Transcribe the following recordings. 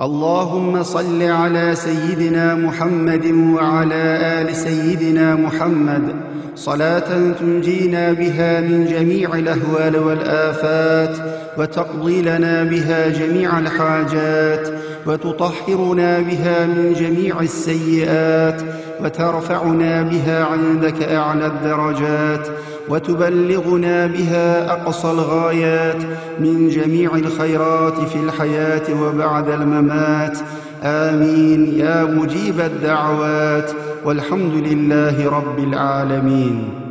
اللهم صل على سيدنا محمد وعلى آل سيدنا محمد. صلاة تنجينا بها من جميع الأهوال والآفات وتقضي لنا بها جميع الحاجات وتطهرنا بها من جميع السيئات وترفعنا بها عندك أعلى الدرجات. وتبلغنا بها أقصى الغايات من جميع الخيرات في الحياة وبعد الممات. آمين. يا مجيب الدعوات. والحمد لله رب العالمين.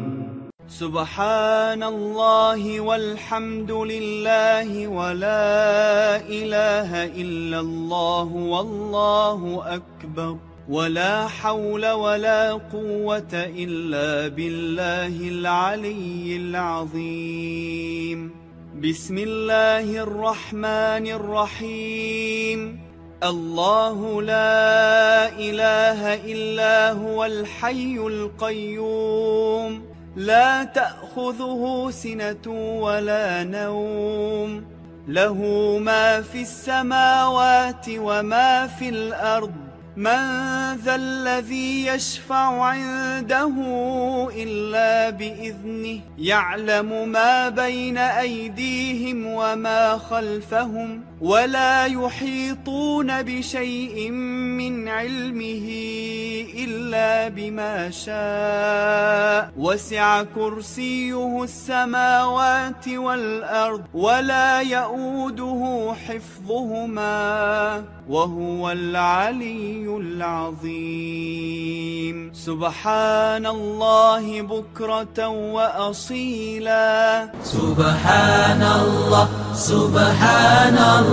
سبحان الله والحمد لله ولا إله إلا الله والله أكبر. ولا حول ولا قوة إلا بالله العلي العظيم. بسم الله الرحمن الرحيم. الله لا إله إلا هو الحي القيوم. لا تأخذه سنة ولا نوم. له ما في السماوات وما في الأرض. من ذا الذي يشفع عنده إلا بإذنه يعلم ما بين أيديهم وما خلفهم ولا يحيطون بشيء من علمه إلا بما شاء. وسع كرسيه السماوات والأرض ولا يؤوده حفظهما وهو العلي العظيم. سبحان الله بكرة وأصيلا. سبحان الله سبحان الله.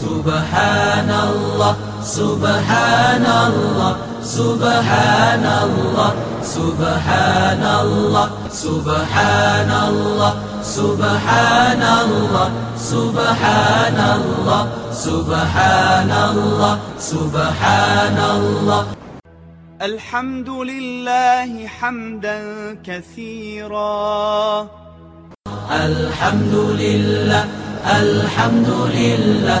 سبحان الله سبحان الله سبحان الله سبحان الله سبحان الله سبحان الله سبحان الله سبحان الله سبحان الله الحمد لله حمدا كثيرا. الحمد لله الحمد لله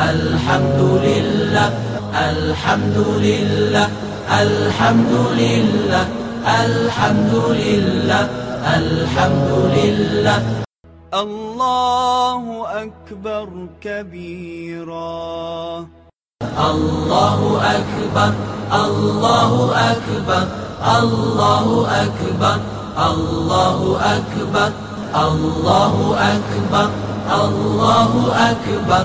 الحمد لله الحمد لله الحمد لله الحمد لله الحمد لله الله أكبر كبيرا. الله أكبر الله أكبر الله أكبر الله أكبر الله أكبر الله أكبر.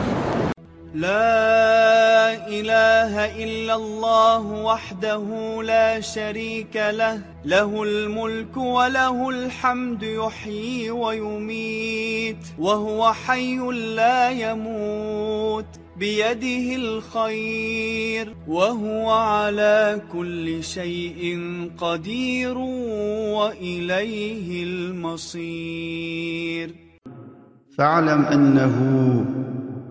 لا إله إلا الله وحده لا شريك له. له الملك وله الحمد يحيي ويميت وهو حي لا يموت بيده الخير وهو على كل شيء قدير وإليه المصير. فاعلم أنه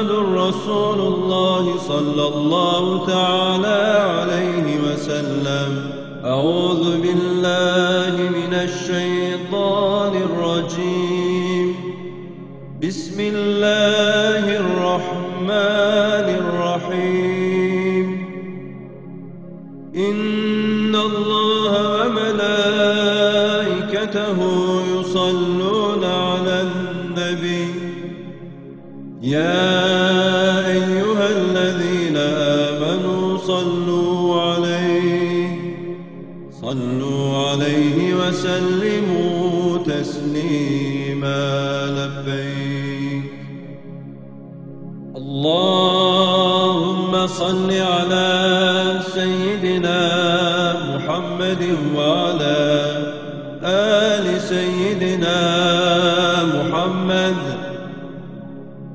محمد رسول الله صلى الله تعالى عليه وسلم. أعوذ بالله من الشيطان الرجيم. بسم الله الرحمن الرحيم. إن الله وملائكته يصلون على النبي. يا وسلموا تسليما لبيك. اللهم صل على سيدنا محمد وعلى آل سيدنا محمد.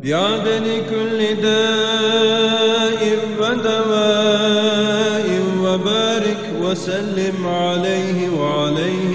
بعدد كل داء ودواء وبارك وسلم عليه وعليهم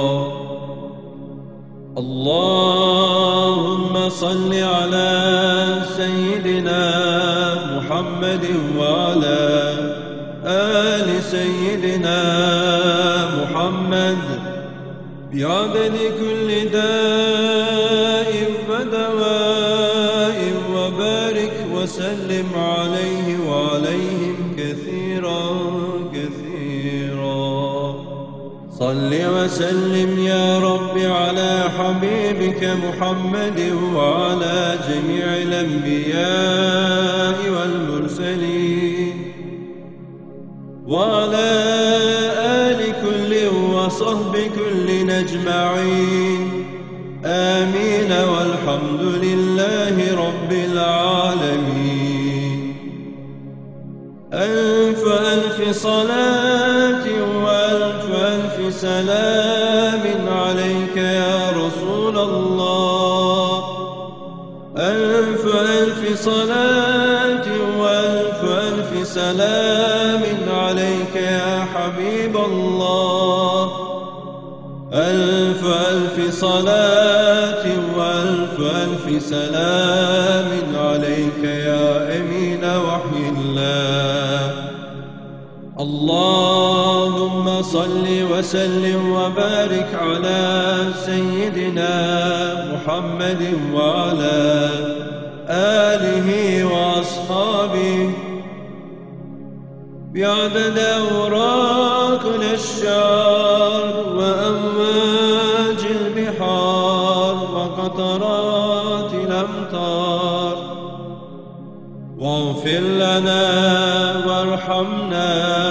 اللهم صل على سيدنا محمد وعلى آل سيدنا محمد. بعدد كل داء ودواء وبارك وسلم عليه وعليهم صل وسلم يا رب على حبيبك محمد وعلى جميع الأنبياء والمرسلين وعلى وصحب كل نجمعين آمين والحمد لله رب العالمين. ألف ألف صلاة سلام عليك يا رسول الله. ألف ألف صلاة وألف ألف سلام عليك يا حبيب الله. ألف ألف صلاة وألف ألف سلام صل وسلم وبارك على سيدنا محمد وعلى آله وأصحابه. بعدد أوراقنا الشعر وأمواج البحار وقطرات الأمطار. واغفر لنا وارحمنا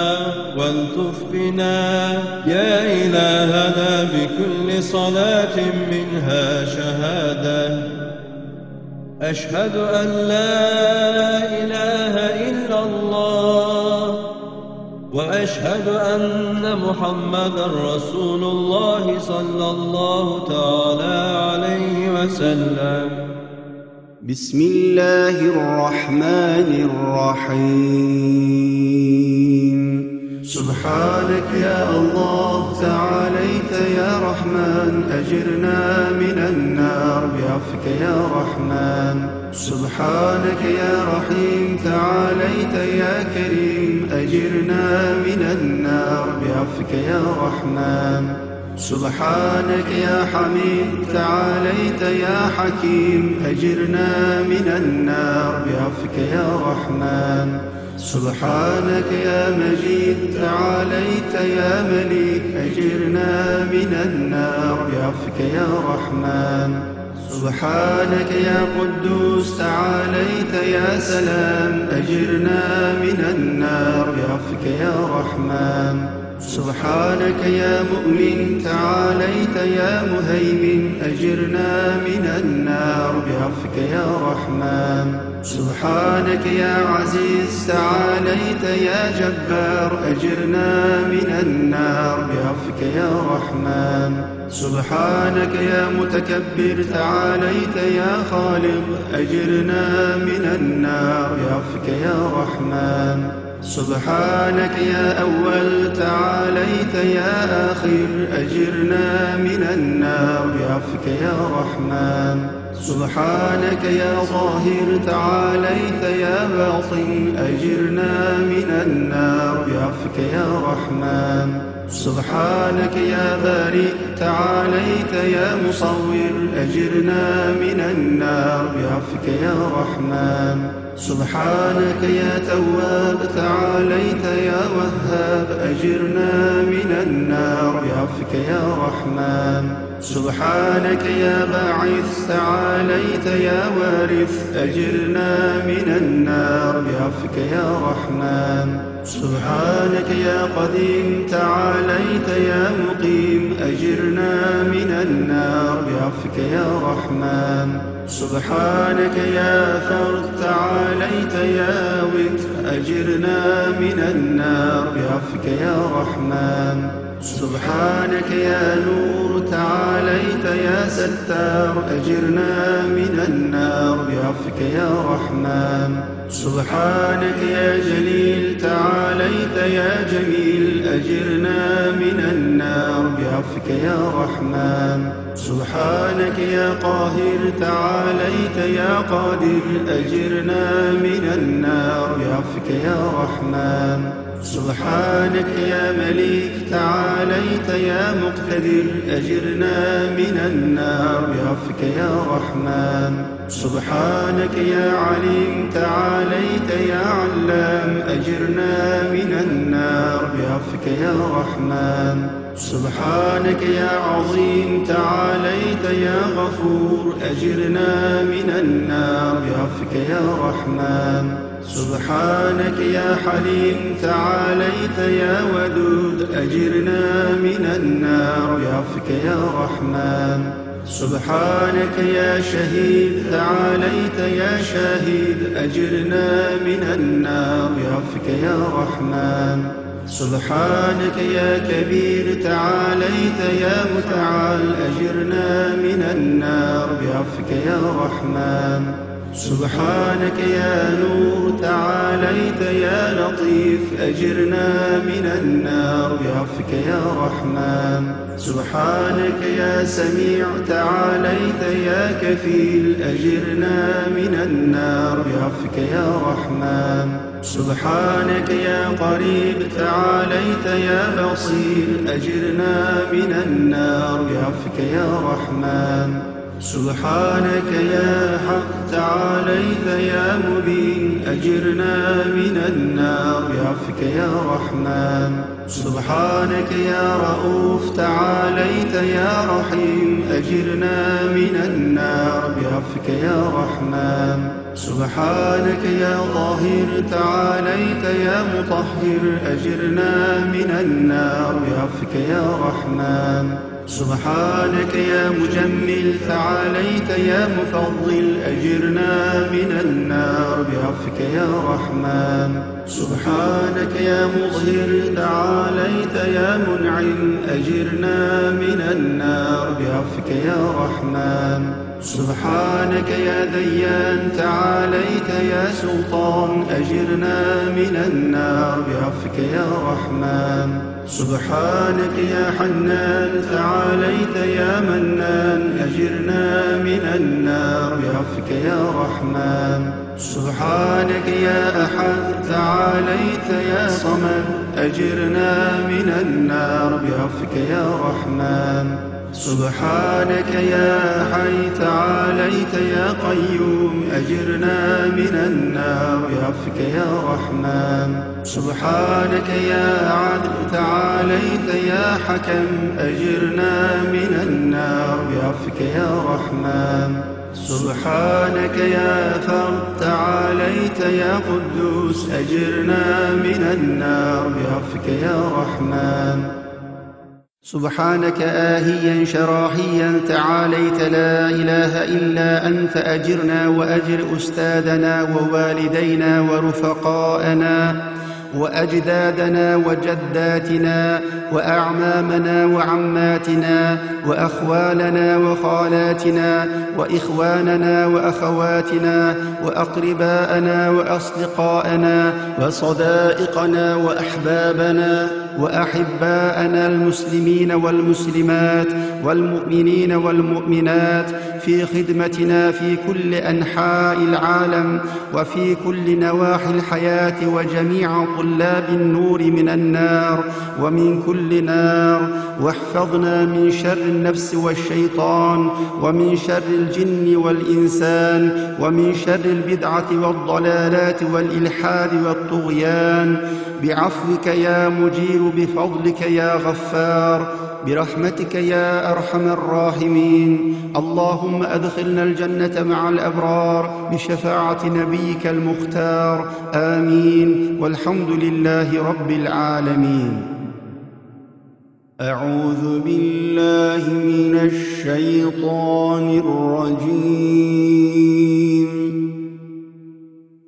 والطف بنا يا إلهنا بكل صلاة منها شهادة. أشهد أن لا إله إلا الله وأشهد أن محمدا رسول الله صلى الله تعالى عليه وسلم. بسم الله الرحمن الرحيم. سبحانك يا الله تعاليت يا رحمن أجرنا من النار بعفك يا رحمن. سبحانك يا رحيم تعاليت يا كريم أجرنا من النار بعفك يا رحمن. سبحانك يا حميد تعاليت يا حكيم أجرنا من النار بعفك يا رحمن. سبحانك يا مجيد تعاليت يا مليك أجرنا من النار بعفك يا رحمن. سبحانك يا قدوس تعاليت يا سلام أجرنا من النار بعفك يا رحمن. سبحانك يا مؤمن تعاليت يا مهيمن أجرنا من النار بعفك يا رحمن. سبحانك يا عزيز تعاليت يا جبار أجرنا من النار بعفك يا رحمن. سبحانك يا متكبر تعاليت يا خالق أجرنا من النار بعفك يا رحمن. سبحانك يا أول تعاليت يا آخر أجرنا من النار بعفك يا رحمن. سبحانك يا ظاهر تعاليت يا باطن أجرنا من النار بعفك يا رحمن. سبحانك يا بارئ تعاليت يا مصور أجرنا من النار بعفك يا رحمن. سبحانك يا تواب تعاليت يا وهاب أجرنا من النار بعفك يا رحمن. سبحانك يا باعث تعاليت يا وارث أجرنا من النار بعفك يا رحمن. سبحانك يا قديم تعاليت يا مقيم أجرنا من النار بعفك يا رحمن. سبحانك يا فرد تعاليت يا وتر أجرنا من النار بعفك يا رحمن. سبحانك يا نور تعاليت يا ستار أجرنا من النار بعفك يا رحمن. سبحانك يا جليل تعاليت يا جميل أجرنا من النار بعفك يا رحمن. سبحانك يا قاهر تعاليت يا قادر أجرنا من النار بعفك يا رحمن. سبحانك يا مليك تعاليت يا مقتدر أجرنا من النار بعفك يا رحمن. سبحانك يا عليم تعاليت يا علام أجرنا من النار بعفوك يا رحمن. سبحانك يا عظيم تعاليت يا غفور. أجرنا من النار بعفوك يا رحمن. سبحانك يا حليم تعاليت يا ودود. أجرنا من النار بعفوك يا رحمن. سبحانك يا شهيد تعاليت يا شاهد أجرنا من النار بعفوك يا رحمن. سبحانك يا كبير تعاليت يا متعال أجرنا من النار بعفوك يا رحمن. سبحانك يا نور تعاليت يا لطيف أجرنا من النار بعفوك يا رحمن. سبحانك يا سميع تعاليت يا كفيل أجرنا من النار بعفوك يا رحمن. سبحانك يا قريب تعاليت يا بصير. أجرنا من النار بعفوك يا رحمن. سبحانك يا حق تعاليت يا مبين. أجرنا من النار بعفوك يا رحمن. سبحانك يا رؤوف تعاليت يا رحيم. أجرنا من النار بعفوك يا رحمن. سبحانك يا ظاهر تعاليت يا مطهر أجرنا من النار بعفوك يا رحمن. سبحانك يا مجمل تعاليت يا مفضل أجرنا من النار بعفوك يا رحمن. سبحانك يا مظهر تعاليت يا منعم أجرنا من النار بعفوك يا رحمن. سبحانك يا ديان تعاليت يا سلطان أجرنا من النار بعفوك يا رحمن. سبحانك يا حنان تعاليت يا منان أجرنا من النار بعفوك يا رحمن. سبحانك يا أحد تعاليت يا صمد أجرنا من النار بعفوك يا رحمن. سبحانك يا حي تعاليت يا قيوم أجرنا من النار بعفوك يا رحمن. سبحانك يا عدل تعاليت يا حكم أجرنا من النار بعفوك يا رحمن. سبحانك يا فرد تعاليت يا قدوس أجرنا من النار بعفوك يا رحمن. سبحانك آهيا شراحيا تعاليت لا إله إلا أنت أجرنا وأجر أستاذنا ووالدينا ورفقاءنا وأجدادنا وجداتنا وأعمامنا وعماتنا وأخوالنا وخالاتنا وإخواننا وأخواتنا وأقرباءنا وأصدقاءنا وصدائقنا وأحبابنا واحباءنا المسلمين والمسلمات والمؤمنين والمؤمنات في خدمتنا في كل أنحاء العالم وفي كل نواحي الحياة وجميع طلاب النور من النار ومن كل نار. واحفظنا من شر النفس والشيطان ومن شر الجن والإنسان ومن شر البدعة والضلالات والإلحاد والطغيان. بعفوك يا مجير بفضلك يا غفار برحمتك يا أرحم الراحمين. اللهم أدخلنا الجنة مع الأبرار بشفاعة نبيك المختار. آمين. والحمد لله رب العالمين. أعوذ بالله من الشيطان الرجيم.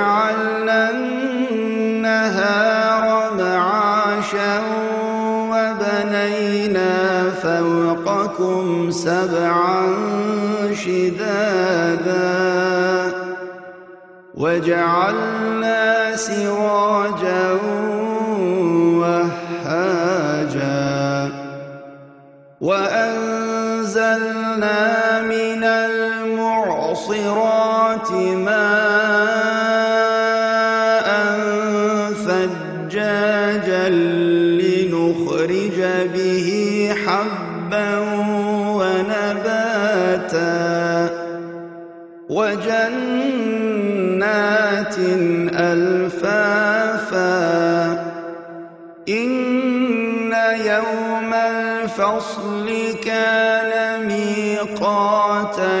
وجعلنا النهار معاشا وبنينا فوقكم سبعا شدادا وجعلنا سراجا حبا ونباتا وجنات ألفافا إن يوم الفصل كان ميقاتا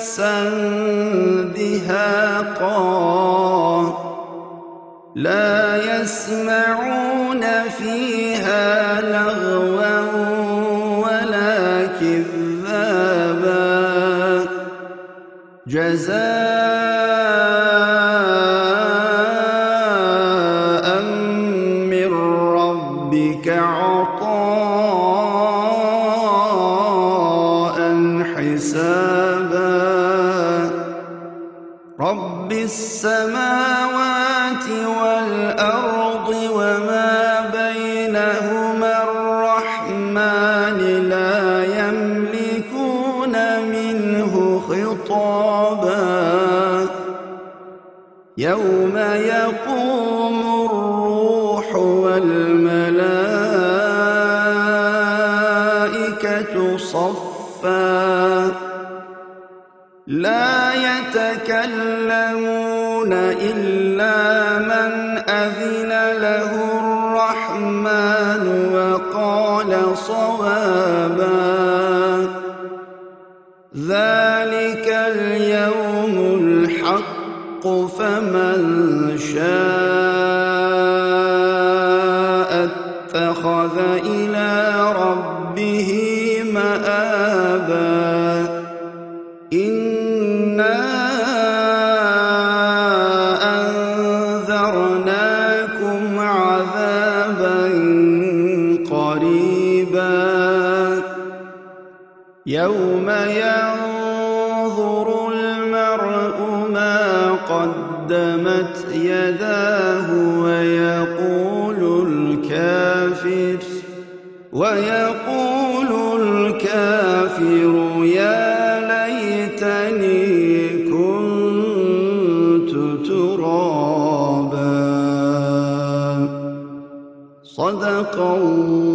وكأسا دهاقا لا يسمعون فيها لغوا ولا كذابا. جزاء خطابا. يوم يقوم إنا أنذرناكم عذابا قريبا يوم ينظر المرء ما قدمت يداه ويقول الكافر ويقول الكافر الله